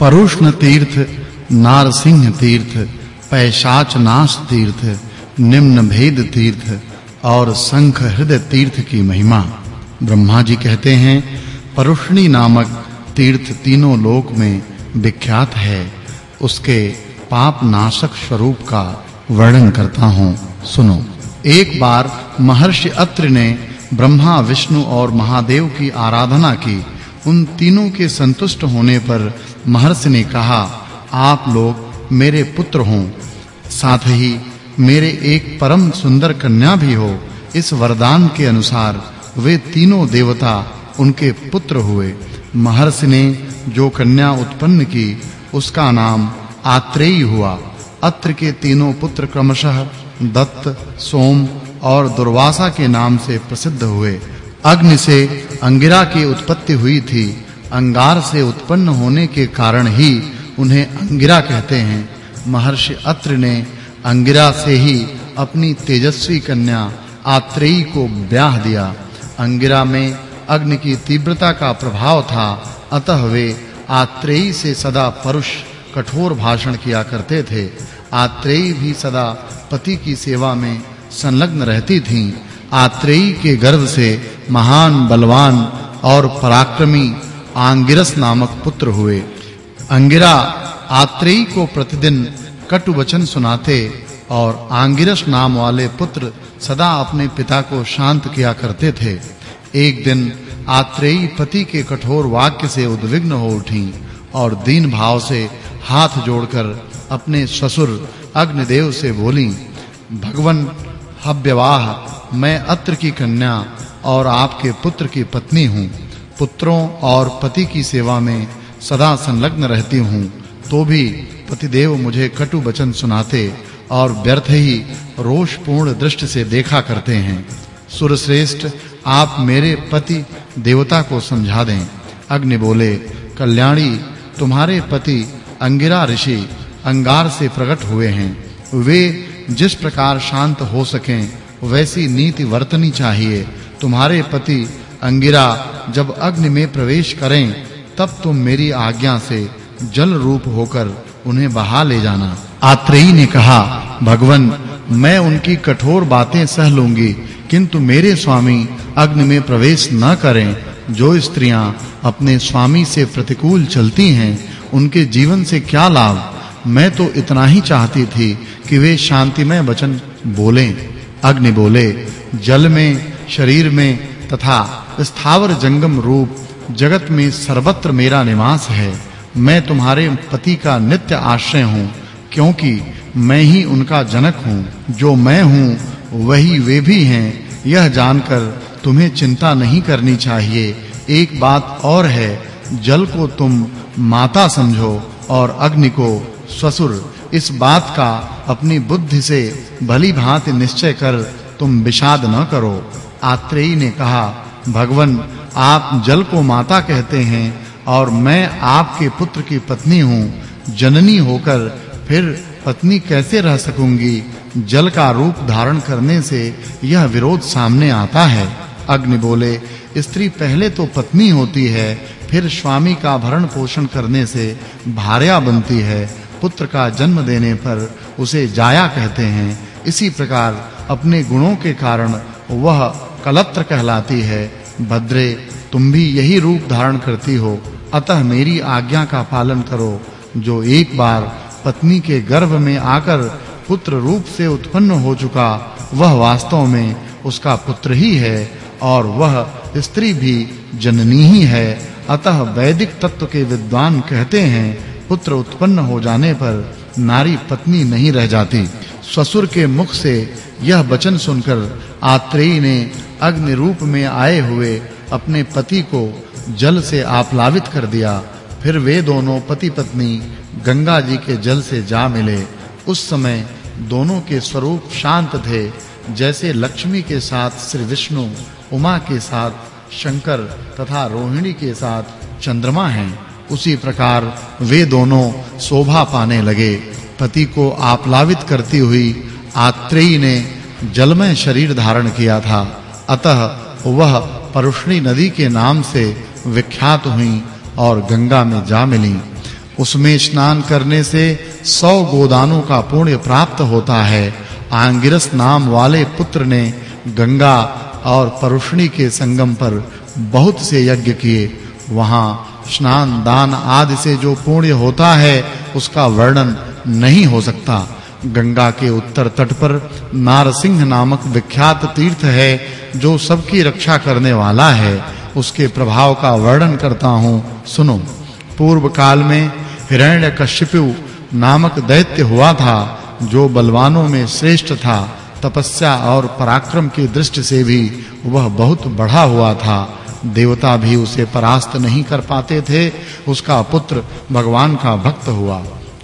परुष्ण तीर्थ नारसिंह तीर्थ पैशाच नाश तीर्थ निम्न भेद तीर्थ और शंख हृदय तीर्थ की महिमा। ब्रह्मा जी कहते हैं, परुष्णी नामक तीर्थ तीनों लोक में विख्यात है। उसके पाप नाशक स्वरूप का वर्णन करता हूँ। सुनो। एक बार महर्षि अत्रि ने ब्रह्मा, विष्णु और महादेव की आराधना की। उन तीनों के संतुष्ट होने पर महर्षि ने कहा, आप लोग मेरे पुत्र हों। साथ ही मेरे एक परम सुंदर कन्या भी हो। इस वरदान के अनुसार वे तीनों देवता उनके पुत्र हुए। महर्षि ने जो कन्या उत्पन्न की, उसका नाम आत्रेयी हुआ। अत्र के तीनों पुत्र क्रमशः दत्त, सोम और दुर्वासा के नाम से प्रसिद्ध हुए। अग्नि से अंगिरा की उत्पत्ति हुई थी। अंगार से उत्पन्न होने के कारण ही उन्हें अंगिरा कहते हैं। महर्षि अत्र ने अंगिरा से ही अपनी तेजस्वी कन्या आत्रेयी को ब्याह दिया। अंगिरा में अग्नि की तीव्रता का प्रभाव था, अतः वे आत्रेयी से सदा परुष, कठोर भाषण किया करते थे। आत्रेयी भी सदा पति की सेवा में संलग्न रहती थीं। आत्रेयी के गर्भ से महान, बलवान और पराक्रमी आंगिरस नामक पुत्र हुए। अंगिरा आत्रेयी को प्रतिदिन कटु वचन सुनाते और आंगिरस नाम वाले पुत्र सदा अपने पिता को शांत किया करते थे। एक दिन आत्रेयी पति के कठोर वाक्य से उद्विग्न हो उठी और दीन भाव से हाथ जोड़कर अपने ससुर अग्निदेव से बोली, भगवन, हव्यवाह, मैं अत्र की कन्या और आपके पुत्र की पत्नी हूँ। पुत्रों और पति की सेवा में सदा संलग्न रहती हूँ। तो भी पतिदेव मुझे कटु वचन सुनाते और व्यर्थ ही रोषपूर्ण दृष्टि से देखा करते हैं। सुरश्रेष्ठ, आप मेरे पति देवता को समझा दें। अग्नि बोले, कल्याणी, तुम्हारे पति अंगिरा ऋषि अंगार से प्रकट हुए हैं। वे जिस प्रकार शांत हो सकें, वैसी नीति वर्तनी चाहिए। तुम्हारे पति अंगिरा जब अग्नि में प्रवेश करें, तब तुम मेरी आज्ञा से जल रूप होकर उन्हें बहा ले जाना। आत्रेयी ने कहा, भगवन, मैं उनकी कठोर बातें सह लूँगी, किंतु मेरे स्वामी अग्नि में प्रवेश न करें। जो स्त्रियाँ अपने स्वामी से प्रतिकूल चलती हैं, उनके जीवन से क्या लाभ? मैं तो इतना ही चाहती थी कि वे शांतिमय वचन बोलें। अग्नि बोले, जल में शरीर में तथा स्थावर जंगम रूप जगत में सर्वत्र मेरा निवास है। मैं तुम्हारे पति का नित्य आश्रय हूँ, क्योंकि मैं ही उनका जनक हूँ। जो मैं हूँ, वही वे भी हैं। यह जानकर तुम्हें चिंता नहीं करनी चाहिए। एक बात और है, जल को तुम माता समझो और अग्नि को ससुर। इस बात का अपनी बुद्धि से भली भांति निश्चय कर तुम विषाद न करो। आत्रेयी ने कहा, भगवन, आप जल को माता कहते हैं और मैं आपके पुत्र की पत्नी हूँ। जननी होकर फिर पत्नी कैसे रह सकूँगी? जल का रूप धारण करने से यह विरोध सामने आता है। अग्नि बोले, स्त्री पहले तो पत्नी होती है, फिर स्वामी का भरण पोषण करने से भार्या बनती है। पुत्र का जन्म देने पर उसे जाया कहते हैं। इसी प्रकार अपने गुणों के कारण वह कलत्र कहलाती है। भद्रे, तुम भी यही रूप धारण करती हो। अतः मेरी आज्ञा का पालन करो। जो एक बार पत्नी के गर्भ में आकर पुत्र रूप से उत्पन्न हो चुका, वह वास्तव में उसका पुत्र ही है और वह स्त्री भी जननी ही है। अतः वैदिक तत्व के विद्वान कहते हैं, पुत्र उत्पन्न हो जाने पर नारी पत्नी नहीं रह जाती। ससुर के मुख से यह वचन सुनकर आत्रेयी ने अग्नि रूप में आए हुए अपने पति को जल से आप्लावित कर दिया। फिर वे दोनों पति पत्नी गंगा जी के जल से जा मिले। उस समय दोनों के स्वरूप शांत थे, जैसे लक्ष्मी के साथ श्री विष्णु, उमा के साथ शंकर तथा रोहिणी के साथ चंद्रमा हैं। उसी प्रकार वे दोनों शोभा पाने लगे। पति को आप्लावित करती हुई आत्रेयी ने जलमय शरीर धारण किया था। अतः वह परुष्णी नदी के नाम से विख्यात हुई और गंगा में जा मिली। उसमें स्नान करने से 100 गोदानों का पुण्य प्राप्त होता है। आंगिरस नाम वाले पुत्र ने गंगा और परुष्णी के संगम पर बहुत से यज्ञ किए। वहाँ स्नान दान आदि से जो पुण्य होता है, उसका वर्णन नहीं हो सकता। गंगा के उत्तर तट पर नारसिंह नामक विख्यात तीर्थ है, जो सबकी रक्षा करने वाला है। उसके प्रभाव का वर्णन करता हूँ, सुनो। पूर्व काल में हिरण्यकश्यपु नामक दैत्य हुआ था, जो बलवानों में श्रेष्ठ था। तपस्या और पराक्रम की दृष्टि से भी वह बहुत बढ़ा हुआ था। देवता भी उसे परास्त नहीं कर पाते थे, उसका पुत्र भगवान का भक्त हुआ।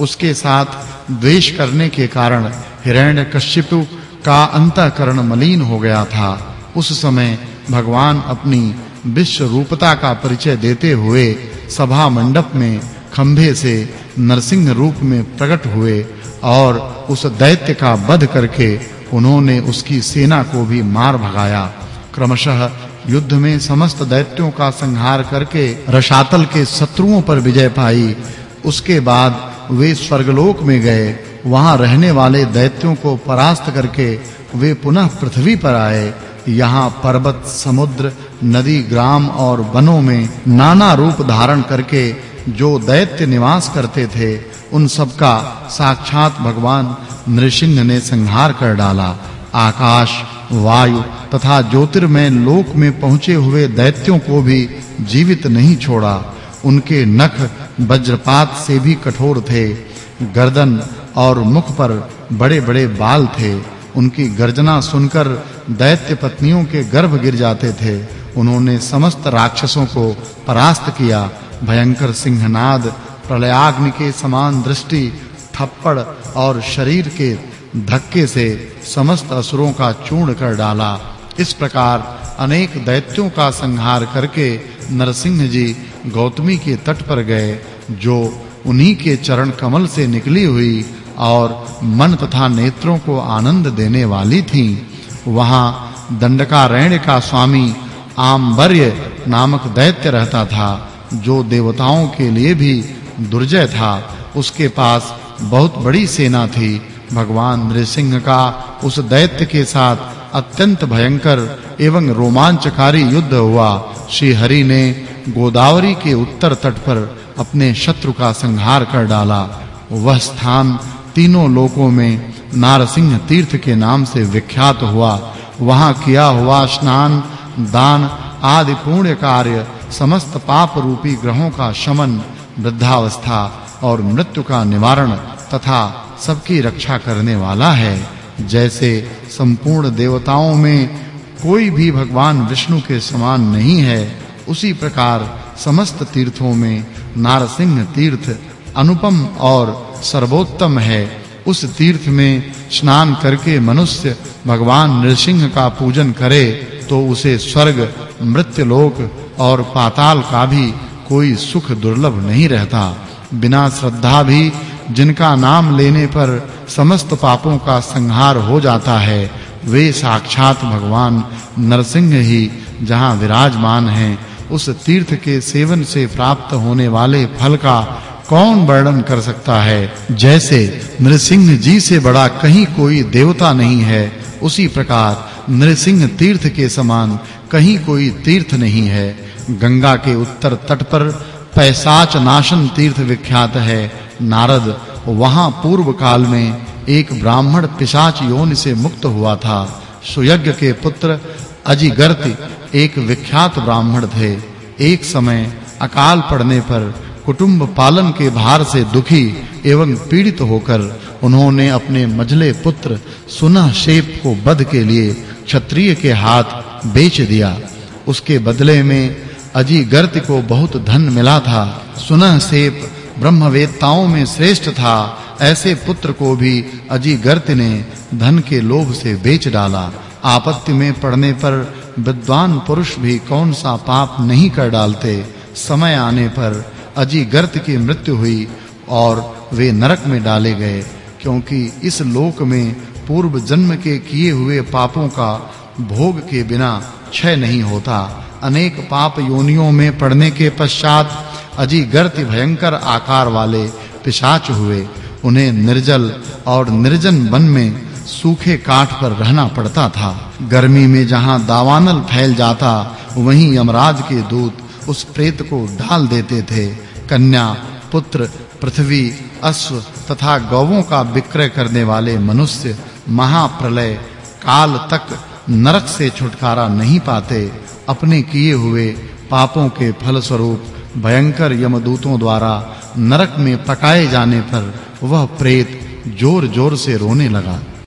उसके साथ द्वेष करने के कारण हिरण्यकश्यपु का अंतःकरण मलिन हो गया था। उस समय भगवान अपनी विश्व रूपता का परिचय देते हुए सभा मंडप में खंभे से नरसिंह रूप में प्रकट हुए और उस दैत्य का वध करके उन्होंने उसकी सेना को भी मार भगाया। क्रमशः युद्ध में समस्त दैत्यों का संहार करके रशातल के शत्रुओं पर विजय पाई। उसके बाद वे स्वर्गलोक में गए। वहाँ रहने वाले दैत्यों को परास्त करके वे पुनः पृथ्वी पर आए। यहाँ पर्वत, समुद्र, नदी, ग्राम और वनों में नाना रूप धारण करके जो दैत्य निवास करते थे, उन सब का साक्षात भगवान नृसिंह ने संहार कर डाला। आकाश, वायु तथा ज्योतिर्मय लोक में पहुँचे हुए दैत्यों को भी जीवित नहीं छोड़ा। उनके नख वज्रपात से भी कठोर थे। गर्दन और मुख पर बड़े-बड़े बाल थे। उनकी गर्जना सुनकर दैत्य पत्नियों के गर्भ गिर जाते थे। उन्होंने समस्त राक्षसों को परास्त किया। भयंकर सिंहनाद, प्रलयाग्नि के समान दृष्टि, थप्पड़ और शरीर के धक्के से समस्त असुरों का चूर्ण कर डाला। इस प्रकार अनेक दैत्यों का संहार करके नरसिंह जी गौतमी के तट पर गए, जो उन्हीं के चरण कमल से निकली हुई और मन तथा नेत्रों को आनंद देने वाली थी। वहाँ दंडकारण्य का स्वामी आम्बर्य नामक दैत्य रहता था, जो देवताओं के लिए भी दुर्जय था। उसके पास बहुत बड़ी सेना थी। भगवान नृसिंह का उस दैत्य के साथ अत्यंत भयंकर एवं रोमांचकारी युद्ध हुआ। श्री हरि ने गोदावरी के उत्तर तट पर अपने शत्रु का संहार कर डाला। वह स्थान तीनों लोकों में नारसिंह तीर्थ के नाम से विख्यात हुआ। वहाँ किया हुआ स्नान, दान आदि पुण्य कार्य, समस्त पाप रूपी ग्रहों का शमन, वृद्धावस्था और मृत्यु का निवारण तथा सबकी रक्षा करने वाला है। जैसे संपूर्ण देवताओं में कोई भी भगवान विष्णु के समान नहीं है उसी प्रकार समस्त तीर्थों में नारसिंह तीर्थ अनुपम और सर्वोत्तम है। उस तीर्थ में स्नान करके मनुष्य भगवान नृसिंह का पूजन करे तो उसे स्वर्ग, मृत्युलोक और पाताल का भी कोई सुख दुर्लभ नहीं रहता। बिना श्रद्धा भी जिनका नाम लेने पर समस्त पापों का संहार हो जाता है, वे साक्षात भगवान नरसिंह ही जहाँ विराजमान हैं। उस तीर्थ के सेवन से प्राप्त होने वाले फल का कौन वर्णन कर सकता है? जैसे नृसिंह जी से बड़ा कहीं कोई देवता नहीं है, उसी प्रकार नृसिंह तीर्थ के समान कहीं कोई तीर्थ नहीं है। गंगा के उत्तर तट पर पैसाच नाशन तीर्थ विख्यात है। नारद, वहाँ पूर्व काल में एक ब्राह्मण पिशाच योनि से मुक्त हुआ था। सुयज्ञ के पुत्र अजिगर्ति, एक विख्यात ब्राह्मण थे। एक समय अकाल पड़ने पर कुटुंब पालन के भार से दुखी एवं पीड़ित होकर उन्होंने अपने मझले पुत्र सुनह शेप को वध के लिए क्षत्रिय के हाथ बेच दिया। उसके बदले में अजिगर्त को बहुत धन मिला था। सुनह शेप ब्रह्मवेत्ताओं में श्रेष्ठ था। ऐसे पुत्र को भी अजिगर्त ने धन के लोभ से बेच डाला। आपत्ति में पड़ने पर विद्वान पुरुष भी कौन सा पाप नहीं कर डालते? समय आने पर अजिगर्त की मृत्यु हुई और वे नरक में डाले गए, क्योंकि इस लोक में पूर्व जन्म के किए हुए पापों का भोग के बिना क्षय नहीं होता। अनेक पाप योनियों में पड़ने के पश्चात अजीगर्ति भयंकर आकार वाले पिशाच हुए। उन्हें निर्जल और निर्जन वन में सूखे काठ पर रहना पड़ता था। गर्मी में जहाँ दावानल फैल जाता, वहीं यमराज के दूत उस प्रेत को डाल देते थे। कन्या, पुत्र, पृथ्वी, अश्व तथा गौओं का विक्रय करने वाले मनुष्य महाप्रलय काल तक नरक से छुटकारा नहीं पाते। अपने किए हुए पापों के फल स्वरूप भयंकर यमदूतों द्वारा नरक में पकाए जाने पर वह प्रेत जोर-जोर से रोने लगा।